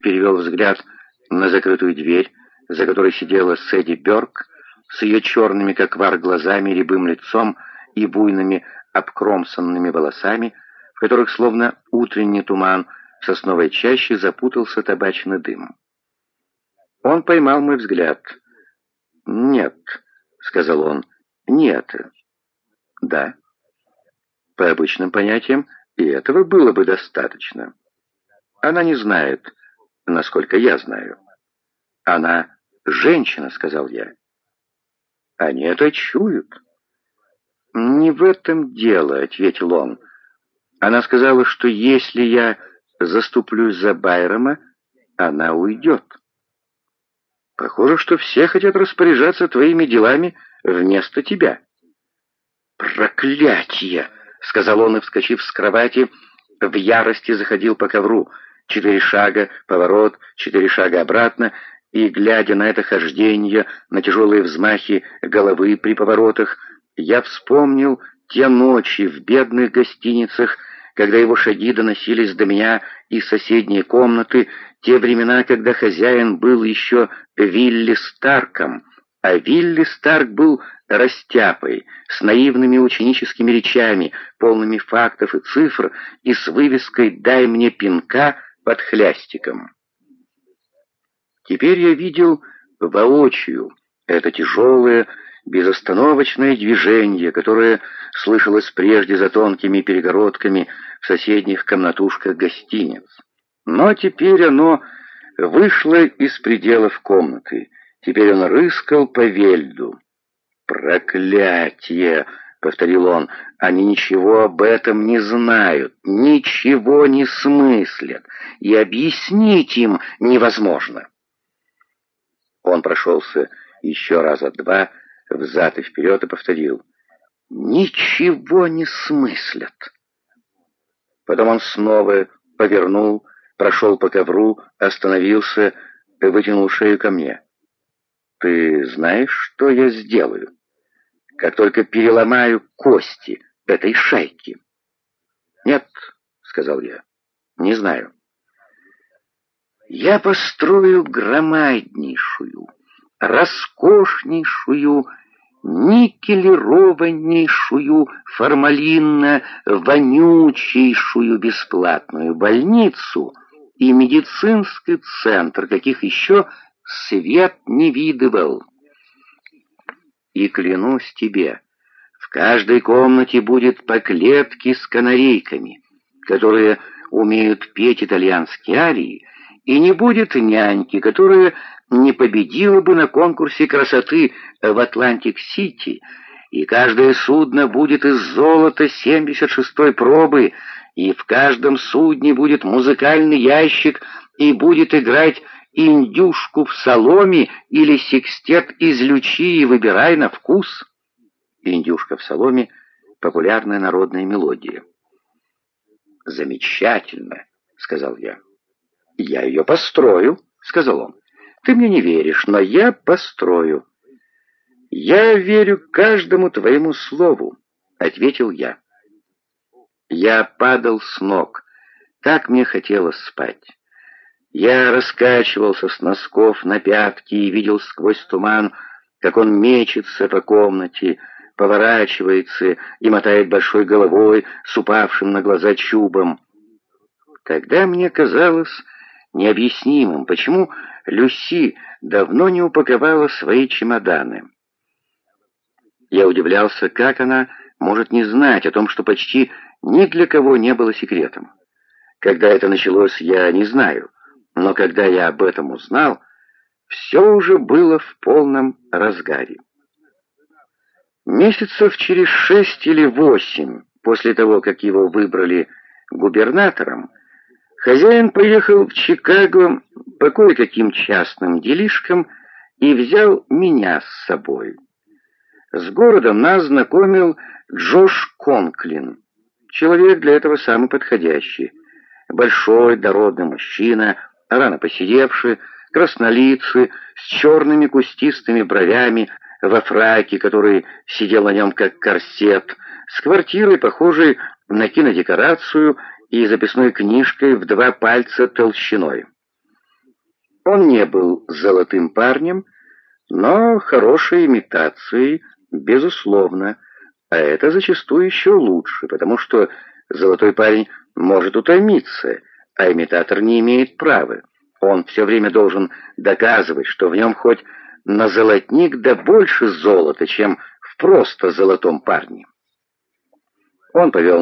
перевел взгляд на закрытую дверь, за которой сидела Сэдди Бёрк с ее черными, как вар, глазами, рябым лицом и буйными обкромсанными волосами, в которых словно утренний туман в сосновой чаще запутался табачный дым. Он поймал мой взгляд. «Нет», — сказал он, — «не это». «Да». По обычным понятиям, и этого было бы достаточно. Она не знает, насколько я знаю. Она женщина, сказал я. Они это чуют. Не в этом дело, ответил он. Она сказала, что если я заступлюсь за Байрома, она уйдет. Похоже, что все хотят распоряжаться твоими делами вместо тебя. «Проклятие!» — сказал он и, вскочив с кровати, в ярости заходил по ковру. Четыре шага, поворот, четыре шага обратно, и, глядя на это хождение, на тяжелые взмахи головы при поворотах, я вспомнил те ночи в бедных гостиницах, когда его шаги доносились до меня из соседней комнаты, те времена, когда хозяин был еще Вилли Старком, а Вилли Старк был растяпой, с наивными ученическими речами, полными фактов и цифр, и с вывеской «Дай мне пинка» под хлястиком. Теперь я видел воочию это тяжелое, безостановочное движение, которое слышалось прежде за тонкими перегородками в соседних комнатушках гостиниц. Но теперь оно вышло из пределов комнаты. Теперь он рыскал по вельду. «Проклятие!» — повторил он. «Они ничего об этом не знают, ничего не смыслят, и объяснить им невозможно». Он прошелся еще раза два взад и вперед и повторил. «Ничего не смыслят». Потом он снова повернул, прошел по ковру, остановился, вытянул шею ко мне. «Ты знаешь, что я сделаю?» Как только переломаю кости этой шайки. «Нет», — сказал я, — «не знаю». «Я построю громаднейшую, роскошнейшую, никелированнейшую, формалинно-вонючейшую бесплатную больницу и медицинский центр, каких еще свет не видывал». И клянусь тебе, в каждой комнате будет по клетке с канарейками, которые умеют петь итальянские арии, и не будет няньки, которая не победила бы на конкурсе красоты в Атлантик-Сити, и каждое судно будет из золота 76-й пробы, и в каждом судне будет музыкальный ящик, и будет играть индюшку в соломе или секстет из «Лючии», выбирай на вкус. Индюшка в соломе — популярная народная мелодия. «Замечательно», — сказал я. «Я ее построю», — сказал он. «Ты мне не веришь, но я построю». «Я верю каждому твоему слову», — ответил я. Я падал с ног. Так мне хотелось спать. Я раскачивался с носков на пятки и видел сквозь туман, как он мечется по комнате, поворачивается и мотает большой головой с упавшим на глаза чубом. Тогда мне казалось необъяснимым, почему Люси давно не упаковала свои чемоданы. Я удивлялся, как она может не знать о том, что почти ни для кого не было секретом. Когда это началось, я не знаю. Но когда я об этом узнал, все уже было в полном разгаре. Месяцев через шесть или восемь после того, как его выбрали губернатором, хозяин поехал в Чикаго по кое-каким частным делишкам и взял меня с собой. С городом нас знакомил Джош Конклин, человек для этого самый подходящий. Большой, дородный мужчина, рано посидевший, краснолицый, с черными кустистыми бровями, во фраке, который сидел на нем как корсет, с квартирой, похожей на кинодекорацию, и записной книжкой в два пальца толщиной. Он не был золотым парнем, но хорошей имитацией, безусловно, а это зачастую еще лучше, потому что золотой парень может утомиться, а имитатор не имеет права. Он все время должен доказывать, что в нем хоть на золотник да больше золота, чем в просто золотом парне. Он повел